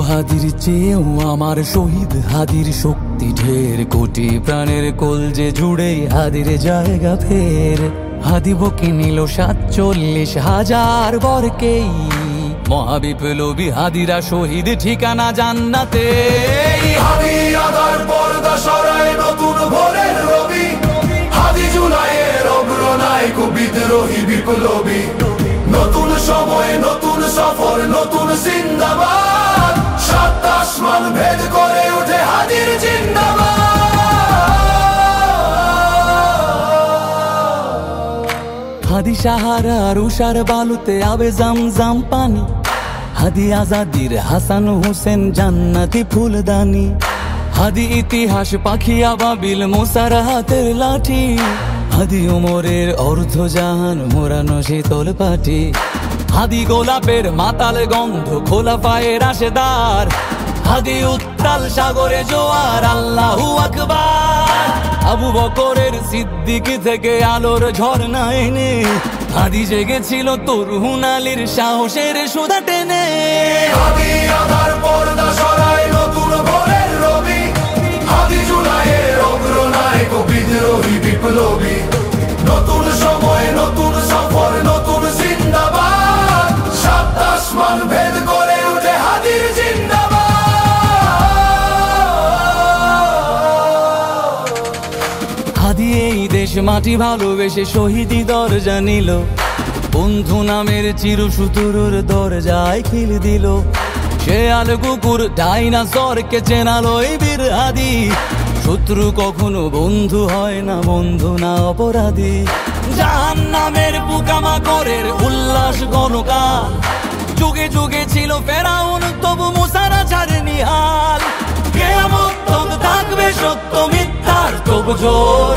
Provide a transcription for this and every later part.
হাদির চেয়েও আমার শহীদ হাদির শক্তি ঢের। কোটি প্রাণের কোল যে জুড়ে হাদির জায়গা ফের। হাদি বকে নিল সাতচল্লিশ হাজার বরকেই। মহাবিপ্লবী হাদিরা শহীদ ঠিকানা জান্নাতে। নতুন বিদ্রোহী বিপ্লবী। নতুন সময় নতুন সফর, নতুন জিন্দাবাদ। সাত আসমান ভেদ করে উঠে হাদির জিন্দাবাদ। হাদি সাহারার উষার বালুতে আবে জাম জাম পানি। হাদি আজাদির হাসান হোসেন জান্নাতি ফুলদানি। হাদি ইতিহাস, পাখি আবাবিল, মোসার হাতের লাঠি। হাদি ওমরের অর্ধ জাহান মোরানো শীতল পাটি। হাদি গোলাপের মাতাল গন্ধ খোলা পায়ের আশেদার হাদি উত্তাল সাগরে জোয়ার, আল্লাহু আকবার। আবু বকরের সিদ্দিক থেকে আলোর ঝর্ণা এনে হাদি জেগেছিল তরুণ আলীর সাহসের সুদা টেনে। আধার পর্দা মাটি ভালোবেসে শহীদি দরজা নিল। বন্ধু নামের চির সুতুরুর দরজায় খিল দিল। সে আল কুকুর ডাইনাসরকে চেনালো এই বীর হাদি শত্রু কখনো বন্ধু হয় না, বন্ধু না অপরাধী। জাহান নামের পোকামাকড়ের উল্লাস গণকাল যুগে যুগে ছিল ফেরাউন, তবু মুসারা ছাড়েনি হাল। কেমন থাকবে সত্য মিথ্যার তবু জোর।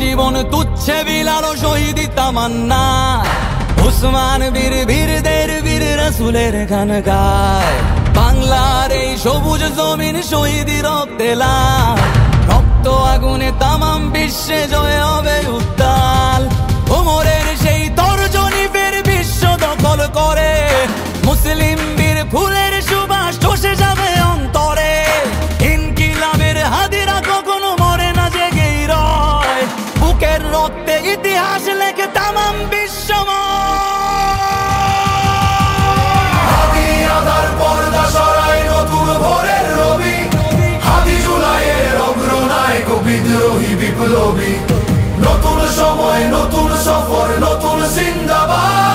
জীবন তুচ্ছে বিলালো শহীদ তামান্না। উসমান বীর বীরদের বীর রসুলের গান গায়। বাংলার এই সবুজ জমিন শহীদ রক্তেলা রক্ত আগুনে তামাম বিশ্বে জয় হবে উত্তাল। নতুন সময় নতুন সফর নতুন জিন্দাবাদ।